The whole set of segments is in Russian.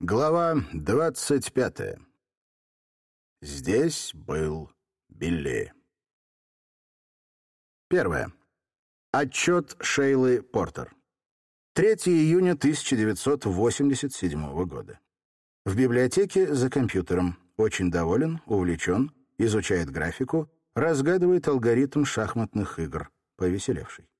Глава двадцать пятая. Здесь был Билли. Первое. Отчет Шейлы Портер. 3 июня 1987 года. В библиотеке за компьютером. Очень доволен, увлечен, изучает графику, разгадывает алгоритм шахматных игр. Повеселевший.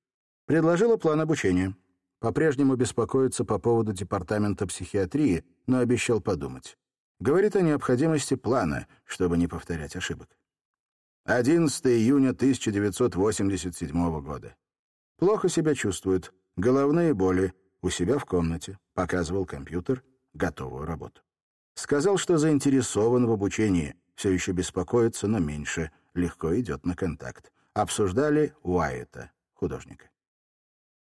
Предложила план обучения. По-прежнему беспокоится по поводу департамента психиатрии, но обещал подумать. Говорит о необходимости плана, чтобы не повторять ошибок. 11 июня 1987 года. Плохо себя чувствует, головные боли, у себя в комнате, показывал компьютер, готовую работу. Сказал, что заинтересован в обучении, все еще беспокоится, но меньше, легко идет на контакт. Обсуждали Уайета, художника.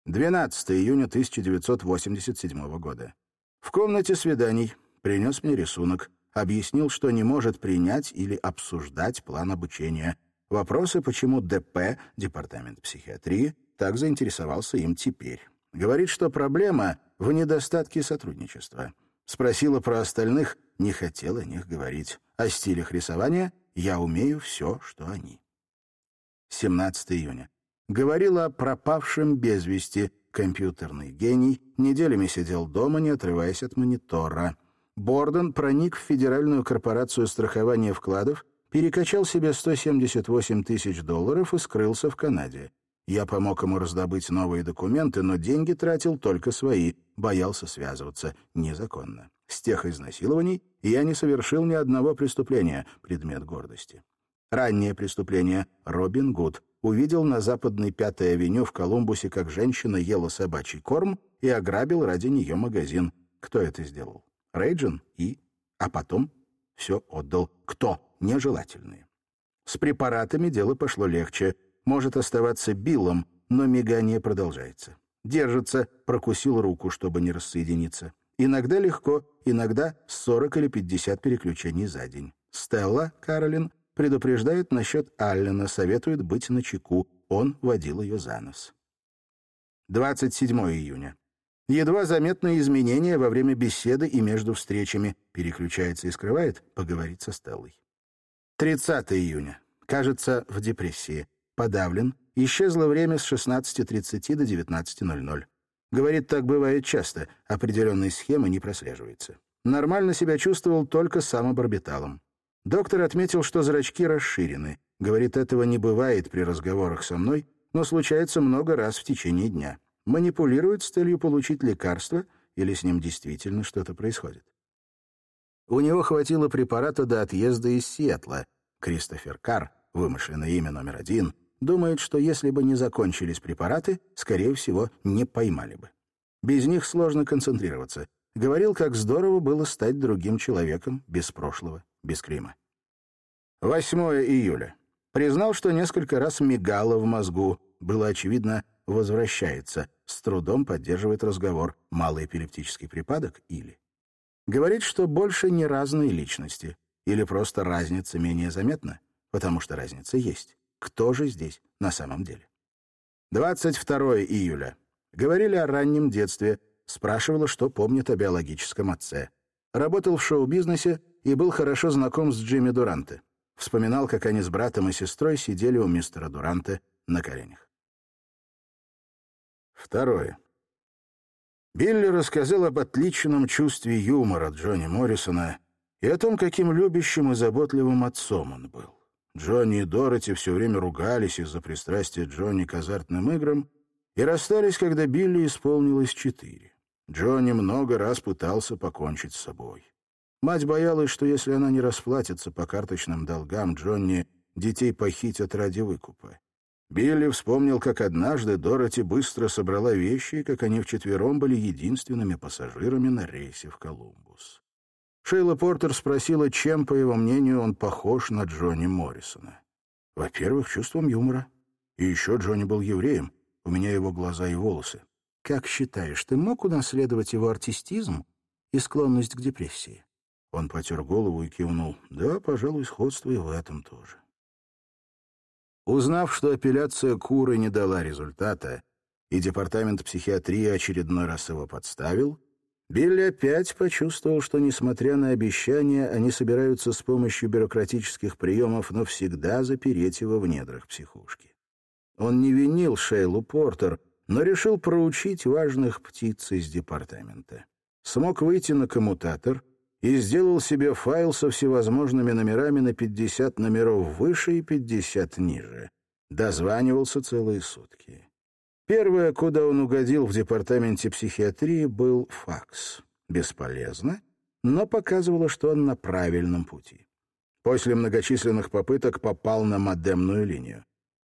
12 июня 1987 года. В комнате свиданий принес мне рисунок, объяснил, что не может принять или обсуждать план обучения. Вопросы, почему ДП, Департамент психиатрии, так заинтересовался им теперь. Говорит, что проблема в недостатке сотрудничества. Спросила про остальных, не хотел о них говорить. О стилях рисования я умею все, что они. 17 июня говорила о пропавшем без вести. Компьютерный гений неделями сидел дома, не отрываясь от монитора. Борден проник в Федеральную корпорацию страхования вкладов, перекачал себе 178 тысяч долларов и скрылся в Канаде. Я помог ему раздобыть новые документы, но деньги тратил только свои, боялся связываться незаконно. С тех изнасилований я не совершил ни одного преступления, предмет гордости. Раннее преступление — Робин Гуд, увидел на западной Пятой авеню в Колумбусе, как женщина ела собачий корм и ограбил ради нее магазин. Кто это сделал? Рейджин и... А потом все отдал. Кто? Нежелательные. С препаратами дело пошло легче. Может оставаться Биллом, но мигание продолжается. Держится, прокусил руку, чтобы не рассоединиться. Иногда легко, иногда 40 или 50 переключений за день. Стелла, Каролин, Предупреждает насчет Аллена, советует быть начеку. Он водил ее за нос. 27 июня. Едва заметные изменения во время беседы и между встречами. Переключается и скрывает, поговорить со Стеллой. 30 июня. Кажется, в депрессии. Подавлен. Исчезло время с 16.30 до 19.00. Говорит, так бывает часто. Определенной схемы не прослеживается. Нормально себя чувствовал только самобарбиталом. Доктор отметил, что зрачки расширены. Говорит, этого не бывает при разговорах со мной, но случается много раз в течение дня. Манипулирует с целью получить лекарство или с ним действительно что-то происходит. У него хватило препарата до отъезда из Сиэтла. Кристофер Карр, вымышленное имя номер один, думает, что если бы не закончились препараты, скорее всего, не поймали бы. Без них сложно концентрироваться. Говорил, как здорово было стать другим человеком, без прошлого, без Клима. 8 июля. Признал, что несколько раз мигало в мозгу. Было очевидно, возвращается. С трудом поддерживает разговор. Малый эпилептический припадок или... Говорит, что больше не разные личности. Или просто разница менее заметна. Потому что разница есть. Кто же здесь на самом деле? 22 июля. Говорили о раннем детстве. Спрашивала, что помнит о биологическом отце. Работал в шоу-бизнесе, и был хорошо знаком с Джимми Дуранте. Вспоминал, как они с братом и сестрой сидели у мистера Дуранте на коленях. Второе. Билли рассказал об отличном чувстве юмора Джонни Моррисона и о том, каким любящим и заботливым отцом он был. Джонни и Дороти все время ругались из-за пристрастия Джонни к азартным играм и расстались, когда Билли исполнилось четыре. Джонни много раз пытался покончить с собой. Мать боялась, что если она не расплатится по карточным долгам Джонни, детей похитят ради выкупа. Билли вспомнил, как однажды Дороти быстро собрала вещи, и как они вчетвером были единственными пассажирами на рейсе в Колумбус. Шейла Портер спросила, чем, по его мнению, он похож на Джонни Моррисона. Во-первых, чувством юмора. И еще Джонни был евреем. У меня его глаза и волосы. Как считаешь, ты мог унаследовать его артистизм и склонность к депрессии? Он потер голову и кивнул. Да, пожалуй, сходство и в этом тоже. Узнав, что апелляция Куры не дала результата, и департамент психиатрии очередной раз его подставил, Билли опять почувствовал, что, несмотря на обещания, они собираются с помощью бюрократических приемов навсегда запереть его в недрах психушки. Он не винил Шейлу Портер, но решил проучить важных птиц из департамента. Смог выйти на коммутатор и сделал себе файл со всевозможными номерами на 50 номеров выше и 50 ниже. Дозванивался целые сутки. Первое, куда он угодил в департаменте психиатрии, был факс. Бесполезно, но показывало, что он на правильном пути. После многочисленных попыток попал на модемную линию.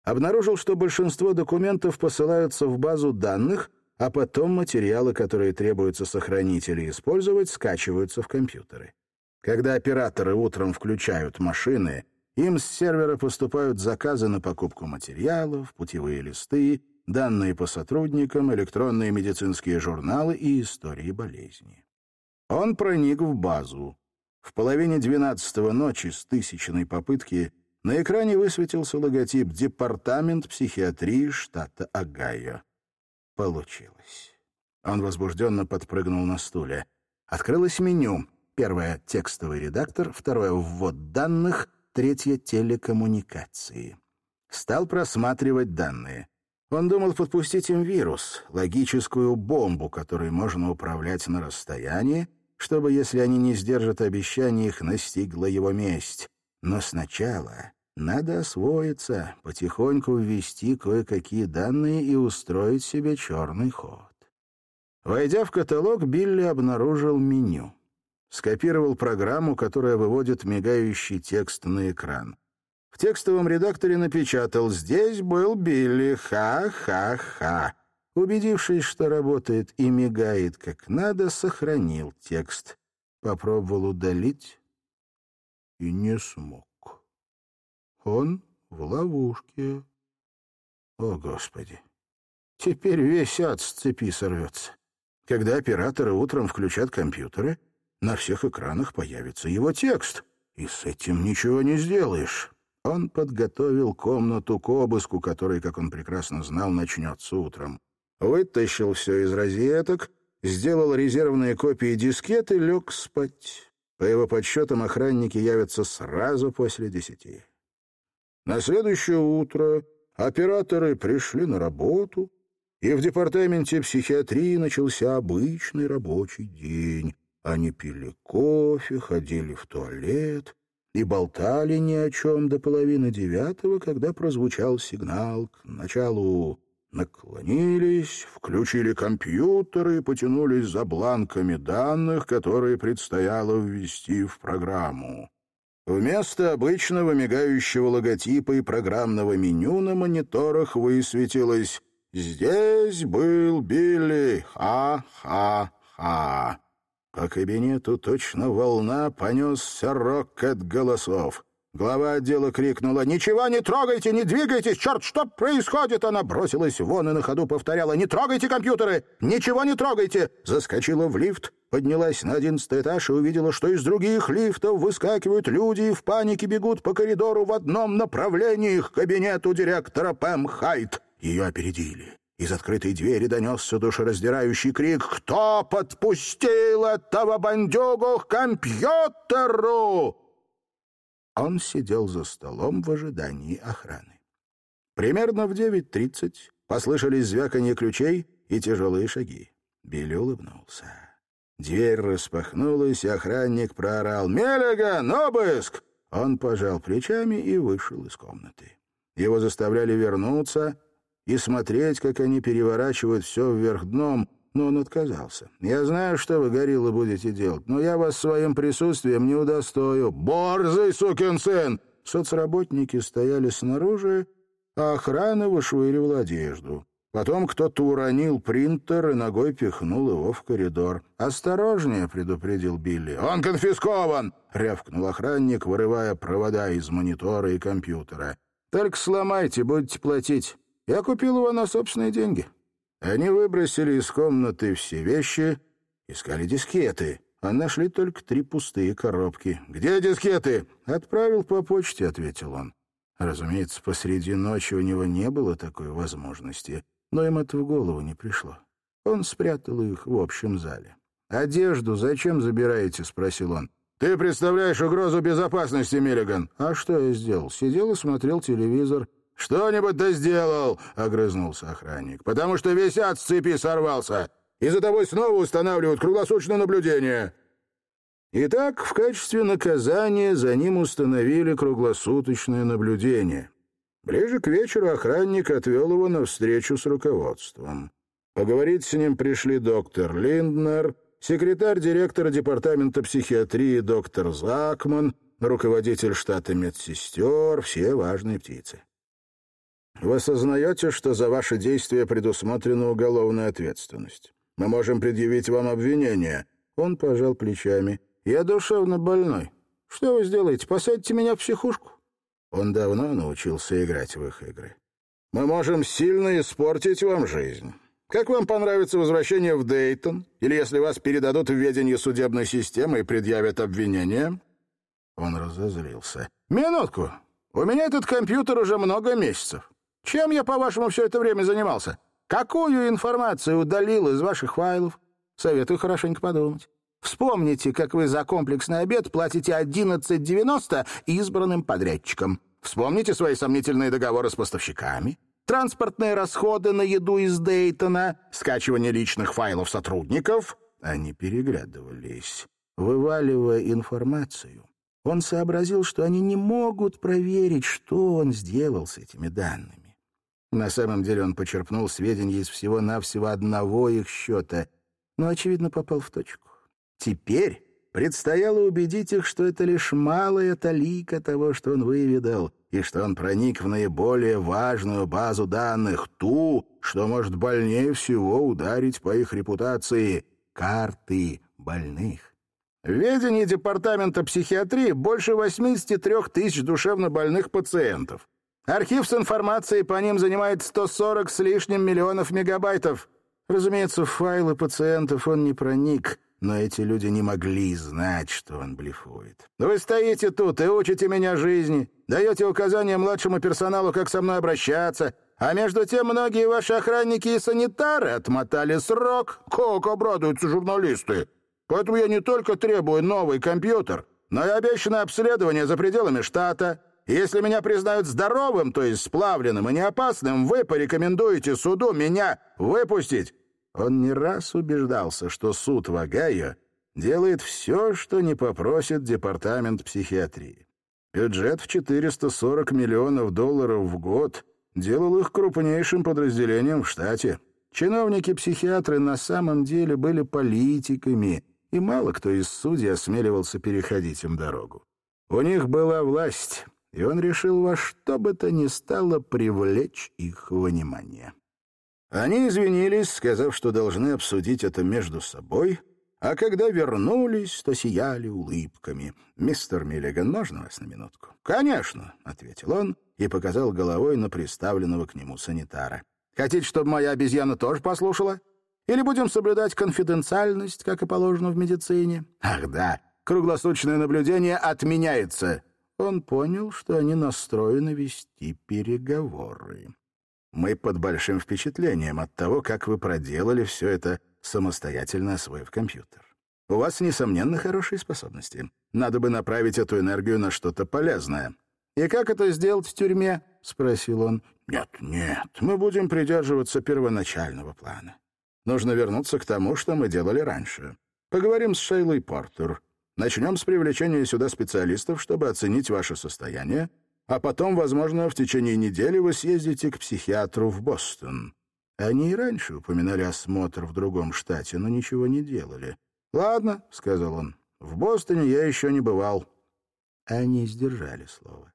Обнаружил, что большинство документов посылаются в базу данных, а потом материалы, которые требуется сохранить или использовать, скачиваются в компьютеры. Когда операторы утром включают машины, им с сервера поступают заказы на покупку материалов, путевые листы, данные по сотрудникам, электронные медицинские журналы и истории болезни. Он проник в базу. В половине двенадцатого ночи с тысячной попытки на экране высветился логотип «Департамент психиатрии штата Огайо». Получилось. Он возбужденно подпрыгнул на стуле. Открылось меню. Первое — текстовый редактор, второе — ввод данных, третье — телекоммуникации. Стал просматривать данные. Он думал подпустить им вирус, логическую бомбу, которой можно управлять на расстоянии, чтобы, если они не сдержат обещаний, их настигла его месть. Но сначала надо освоиться, потихоньку ввести кое-какие данные и устроить себе черный ход. Войдя в каталог, Билли обнаружил меню. Скопировал программу, которая выводит мигающий текст на экран. В текстовом редакторе напечатал «Здесь был Билли, ха-ха-ха». Убедившись, что работает и мигает как надо, сохранил текст. Попробовал удалить и не смог. Он в ловушке. О, Господи! Теперь весь ад с цепи сорвется. Когда операторы утром включат компьютеры, на всех экранах появится его текст, и с этим ничего не сделаешь. Он подготовил комнату к обыску, который, как он прекрасно знал, начнется утром. Вытащил все из розеток, сделал резервные копии дискет и лег спать. По его подсчетам, охранники явятся сразу после десяти. На следующее утро операторы пришли на работу, и в департаменте психиатрии начался обычный рабочий день. Они пили кофе, ходили в туалет, и болтали ни о чем до половины девятого, когда прозвучал сигнал к началу. Наклонились, включили компьютеры и потянулись за бланками данных, которые предстояло ввести в программу. Вместо обычного мигающего логотипа и программного меню на мониторах высветилось «Здесь был Билли! Ха-ха-ха!» По кабинету точно волна понесся рокот голосов. Глава отдела крикнула «Ничего не трогайте, не двигайтесь! Черт, что происходит?» Она бросилась вон и на ходу повторяла «Не трогайте компьютеры! Ничего не трогайте!» Заскочила в лифт, поднялась на одиннадцатый этаж и увидела, что из других лифтов выскакивают люди и в панике бегут по коридору в одном направлении к кабинету директора Пэм Хайт. Ее опередили. Из открытой двери донесся душераздирающий крик «Кто подпустил этого бандюгу к компьютеру?» Он сидел за столом в ожидании охраны. Примерно в 9.30 послышались звяканье ключей и тяжелые шаги. Билли улыбнулся. Дверь распахнулась, и охранник проорал «Меллиган, обыск!» Он пожал плечами и вышел из комнаты. Его заставляли вернуться и смотреть, как они переворачивают все вверх дном, но он отказался. «Я знаю, что вы, гориллы, будете делать, но я вас своим присутствием не удостою». «Борзый сукин сын!» Соцработники стояли снаружи, а охрана вышвыривала одежду. Потом кто-то уронил принтер и ногой пихнул его в коридор. «Осторожнее!» — предупредил Билли. «Он конфискован!» — рявкнул охранник, вырывая провода из монитора и компьютера. «Только сломайте, будете платить. Я купил его на собственные деньги». Они выбросили из комнаты все вещи, искали дискеты, а нашли только три пустые коробки. «Где дискеты?» «Отправил по почте», — ответил он. Разумеется, посреди ночи у него не было такой возможности, но им это в голову не пришло. Он спрятал их в общем зале. «Одежду зачем забираете?» — спросил он. «Ты представляешь угрозу безопасности, Миллиган!» «А что я сделал? Сидел и смотрел телевизор». «Что-нибудь ты сделал!» — огрызнулся охранник. «Потому что весь ад с цепи сорвался, и за тобой снова устанавливают круглосуточное наблюдение». Итак, в качестве наказания за ним установили круглосуточное наблюдение. Ближе к вечеру охранник отвел его на встречу с руководством. Поговорить с ним пришли доктор Линднер, секретарь директора департамента психиатрии доктор Закман, руководитель штата медсестер, все важные птицы. Вы осознаете, что за ваши действия предусмотрена уголовная ответственность? Мы можем предъявить вам обвинение. Он пожал плечами. Я душевно больной. Что вы сделаете? Посадите меня в психушку? Он давно научился играть в их игры. Мы можем сильно испортить вам жизнь. Как вам понравится возвращение в Дейтон? Или если вас передадут в ведение судебной системы и предъявят обвинение?» Он разозлился. «Минутку. У меня этот компьютер уже много месяцев. Чем я, по-вашему, все это время занимался? Какую информацию удалил из ваших файлов? Советую хорошенько подумать. Вспомните, как вы за комплексный обед платите 11,90 избранным подрядчикам. Вспомните свои сомнительные договоры с поставщиками, транспортные расходы на еду из Дейтона, скачивание личных файлов сотрудников. Они переглядывались, вываливая информацию. Он сообразил, что они не могут проверить, что он сделал с этими данными. На самом деле он почерпнул сведения из всего-навсего одного их счета, но, очевидно, попал в точку. Теперь предстояло убедить их, что это лишь малая талика того, что он выведал, и что он проник в наиболее важную базу данных, ту, что может больнее всего ударить по их репутации — карты больных. В ведении Департамента психиатрии больше 83 тысяч душевнобольных пациентов. Архив с информацией по ним занимает 140 с лишним миллионов мегабайтов. Разумеется, в файлы пациентов он не проник, но эти люди не могли знать, что он блефует. «Вы стоите тут и учите меня жизни, даете указания младшему персоналу, как со мной обращаться, а между тем многие ваши охранники и санитары отмотали срок. Как обрадуются журналисты! Поэтому я не только требую новый компьютер, но и обещанное обследование за пределами штата. Если меня признают здоровым, то есть сплавленным и неопасным, вы порекомендуете суду меня выпустить он не раз убеждался, что суд в Огайо делает все, что не попросит департамент психиатрии. Бюджет в 440 миллионов долларов в год делал их крупнейшим подразделением в штате. Чиновники-психиатры на самом деле были политиками, и мало кто из судей осмеливался переходить им дорогу. У них была власть, и он решил во что бы то ни стало привлечь их внимание. Они извинились, сказав, что должны обсудить это между собой, а когда вернулись, то сияли улыбками. «Мистер Миллиган, можно вас на минутку?» «Конечно», — ответил он и показал головой на приставленного к нему санитара. «Хотите, чтобы моя обезьяна тоже послушала? Или будем соблюдать конфиденциальность, как и положено в медицине?» «Ах да, круглосуточное наблюдение отменяется». Он понял, что они настроены вести переговоры. Мы под большим впечатлением от того, как вы проделали все это, самостоятельно освоив компьютер. У вас, несомненно, хорошие способности. Надо бы направить эту энергию на что-то полезное. «И как это сделать в тюрьме?» — спросил он. «Нет, нет, мы будем придерживаться первоначального плана. Нужно вернуться к тому, что мы делали раньше. Поговорим с Шейлой Портер. Начнем с привлечения сюда специалистов, чтобы оценить ваше состояние а потом, возможно, в течение недели вы съездите к психиатру в Бостон. Они и раньше упоминали осмотр в другом штате, но ничего не делали. «Ладно», — сказал он, — «в Бостоне я еще не бывал». Они сдержали слово.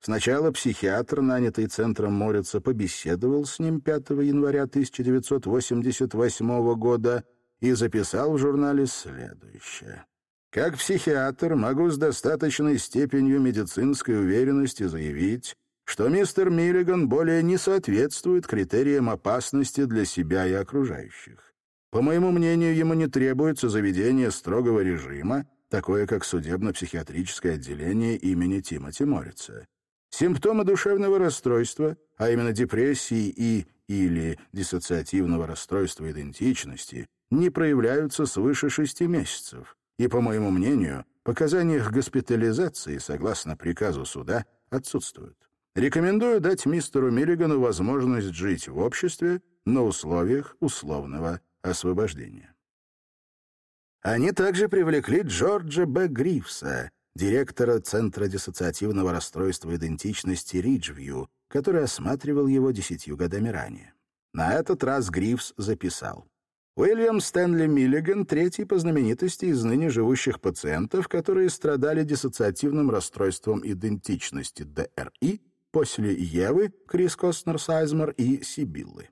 Сначала психиатр, нанятый Центром Морица, побеседовал с ним 5 января 1988 года и записал в журнале следующее. Как психиатр могу с достаточной степенью медицинской уверенности заявить, что мистер Миллиган более не соответствует критериям опасности для себя и окружающих. По моему мнению, ему не требуется заведение строгого режима, такое как судебно-психиатрическое отделение имени Тимоти Морица. Симптомы душевного расстройства, а именно депрессии и или диссоциативного расстройства идентичности, не проявляются свыше шести месяцев, и, по моему мнению, показания их госпитализации, согласно приказу суда, отсутствуют. Рекомендую дать мистеру Миллигану возможность жить в обществе на условиях условного освобождения. Они также привлекли Джорджа Б. Грифса, директора Центра диссоциативного расстройства идентичности Риджвью, который осматривал его десятью годами ранее. На этот раз Грифс записал. Уильям Стэнли Миллиган — третий по знаменитости из ныне живущих пациентов, которые страдали диссоциативным расстройством идентичности ДРИ после Евы, Крис Костнер Сайзмер и Сибиллы.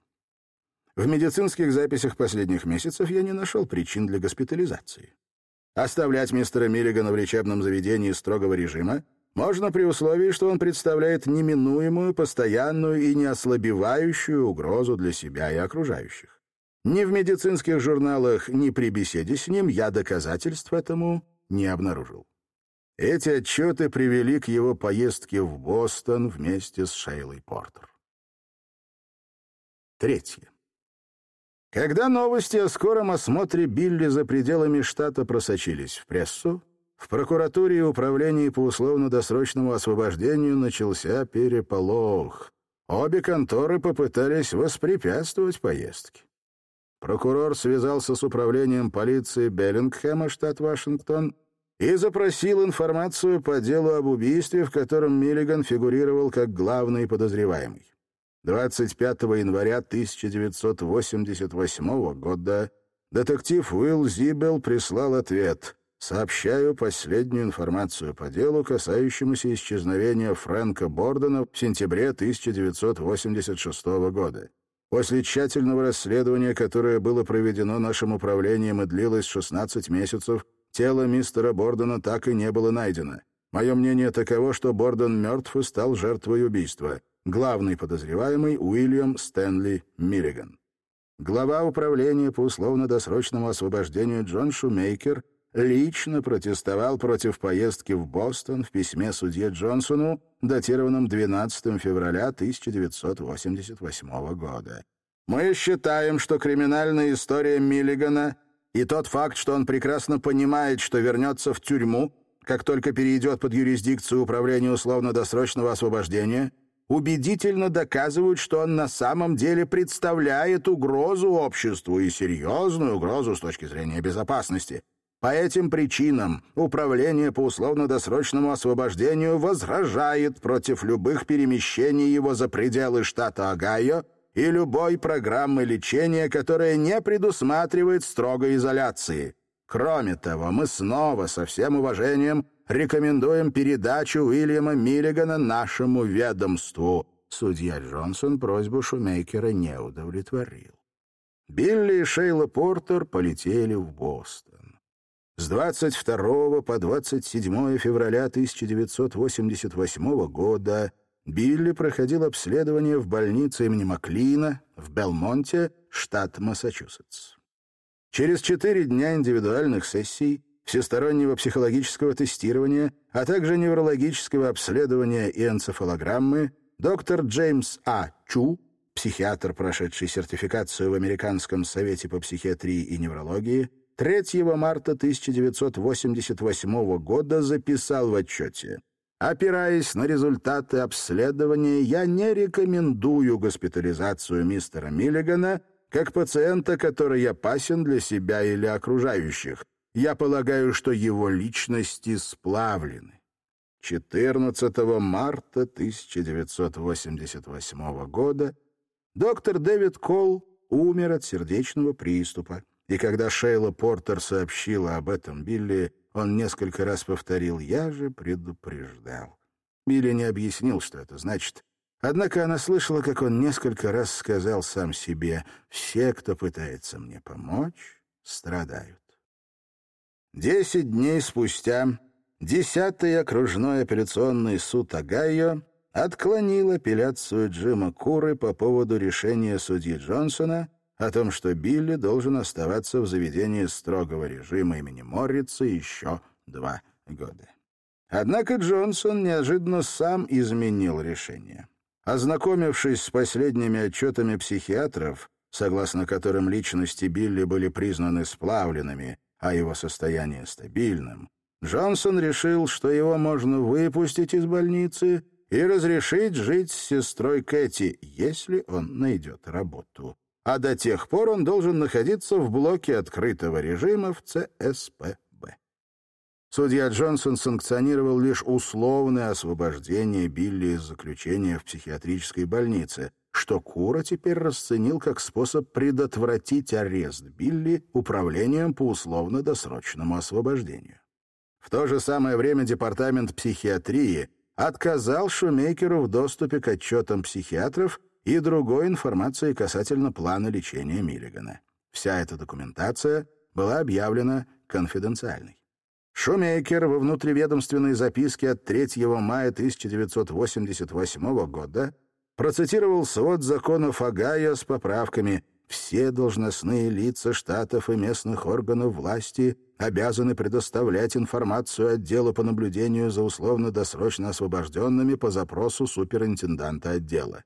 В медицинских записях последних месяцев я не нашел причин для госпитализации. Оставлять мистера Миллигана в лечебном заведении строгого режима можно при условии, что он представляет неминуемую, постоянную и неослабевающую угрозу для себя и окружающих. Ни в медицинских журналах, ни при беседе с ним я доказательств этому не обнаружил. Эти отчеты привели к его поездке в Бостон вместе с Шейлой Портер. Третье. Когда новости о скором осмотре Билли за пределами штата просочились в прессу, в прокуратуре и управлении по условно-досрочному освобождению начался переполох. Обе конторы попытались воспрепятствовать поездке. Прокурор связался с управлением полиции Беллингхэма, штат Вашингтон, и запросил информацию по делу об убийстве, в котором Миллиган фигурировал как главный подозреваемый. 25 января 1988 года детектив Уилл Зибел прислал ответ «Сообщаю последнюю информацию по делу, касающемуся исчезновения Фрэнка Бордена в сентябре 1986 года. После тщательного расследования, которое было проведено нашим управлением и длилось 16 месяцев, тело мистера Бордена так и не было найдено. Мое мнение таково, что Борден мертв и стал жертвой убийства главный подозреваемый Уильям Стэнли Миллиган. Глава управления по условно-досрочному освобождению Джон Шумейкер лично протестовал против поездки в Бостон в письме судье Джонсону, датированном 12 февраля 1988 года. «Мы считаем, что криминальная история Миллигана и тот факт, что он прекрасно понимает, что вернется в тюрьму, как только перейдет под юрисдикцию управления условно-досрочного освобождения — убедительно доказывают, что он на самом деле представляет угрозу обществу и серьезную угрозу с точки зрения безопасности. По этим причинам Управление по условно-досрочному освобождению возражает против любых перемещений его за пределы штата Огайо и любой программы лечения, которая не предусматривает строгой изоляции. Кроме того, мы снова, со всем уважением, рекомендуем передачу Уильяма Миллигана нашему ведомству». Судья Джонсон просьбу Шумейкера не удовлетворил. Билли и Шейла Портер полетели в Бостон. С 22 по 27 февраля 1988 года Билли проходил обследование в больнице имени Маклина в Белмонте, штат Массачусетс. Через четыре дня индивидуальных сессий всестороннего психологического тестирования, а также неврологического обследования и энцефалограммы, доктор Джеймс А. Чу, психиатр, прошедший сертификацию в Американском совете по психиатрии и неврологии, 3 марта 1988 года записал в отчете. Опираясь на результаты обследования, я не рекомендую госпитализацию мистера Миллигана как пациента, который опасен для себя или окружающих, я полагаю, что его личности сплавлены. 14 марта 1988 года доктор Дэвид Кол умер от сердечного приступа, и когда Шейла Портер сообщила об этом Билли, он несколько раз повторил «Я же предупреждал». Билли не объяснил, что это значит, однако она слышала, как он несколько раз сказал сам себе «Все, кто пытается мне помочь, страдают». Десять дней спустя десятый окружной апелляционный суд Огайо отклонил апелляцию Джима Куры по поводу решения судьи Джонсона о том, что Билли должен оставаться в заведении строгого режима имени Моррица еще два года. Однако Джонсон неожиданно сам изменил решение. Ознакомившись с последними отчетами психиатров, согласно которым личности Билли были признаны сплавленными, а его состояние стабильным, Джонсон решил, что его можно выпустить из больницы и разрешить жить с сестрой Кэти, если он найдет работу. А до тех пор он должен находиться в блоке открытого режима в ЦСПБ. Судья Джонсон санкционировал лишь условное освобождение Билли из заключения в психиатрической больнице, что Кура теперь расценил как способ предотвратить арест Билли управлением по условно-досрочному освобождению. В то же самое время Департамент психиатрии отказал Шумейкеру в доступе к отчетам психиатров и другой информации касательно плана лечения Миллигана. Вся эта документация была объявлена конфиденциальной. Шумейкер во внутриведомственной записке от 3 мая 1988 года процитировал свод законов Агая с поправками «Все должностные лица штатов и местных органов власти обязаны предоставлять информацию отделу по наблюдению за условно-досрочно освобожденными по запросу суперинтенданта отдела.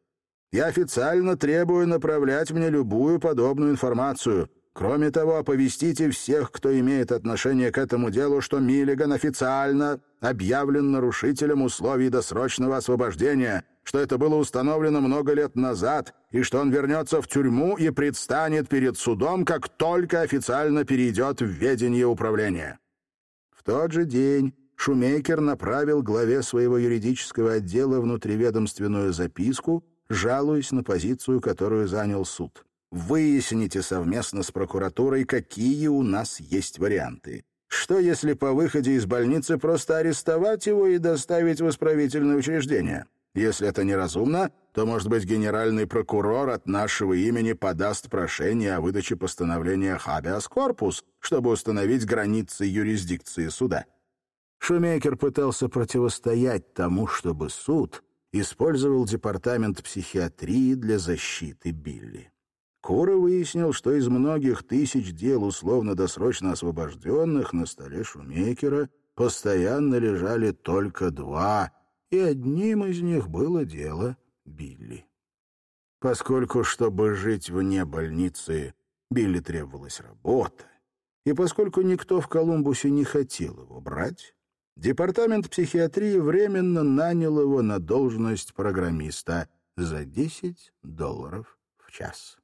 Я официально требую направлять мне любую подобную информацию. Кроме того, оповестите всех, кто имеет отношение к этому делу, что Миллиган официально объявлен нарушителем условий досрочного освобождения, что это было установлено много лет назад, и что он вернется в тюрьму и предстанет перед судом, как только официально перейдет в ведение управления. В тот же день Шумейкер направил главе своего юридического отдела внутриведомственную записку, жалуясь на позицию, которую занял суд. Выясните совместно с прокуратурой, какие у нас есть варианты. Что, если по выходе из больницы просто арестовать его и доставить в исправительное учреждение? Если это неразумно, то, может быть, генеральный прокурор от нашего имени подаст прошение о выдаче постановления «Хабиас корпус», чтобы установить границы юрисдикции суда. Шумейкер пытался противостоять тому, чтобы суд использовал департамент психиатрии для защиты Билли. Кура выяснил, что из многих тысяч дел условно-досрочно освобожденных на столе Шумейкера постоянно лежали только два, и одним из них было дело Билли. Поскольку, чтобы жить вне больницы, Билли требовалась работа, и поскольку никто в Колумбусе не хотел его брать, департамент психиатрии временно нанял его на должность программиста за 10 долларов в час.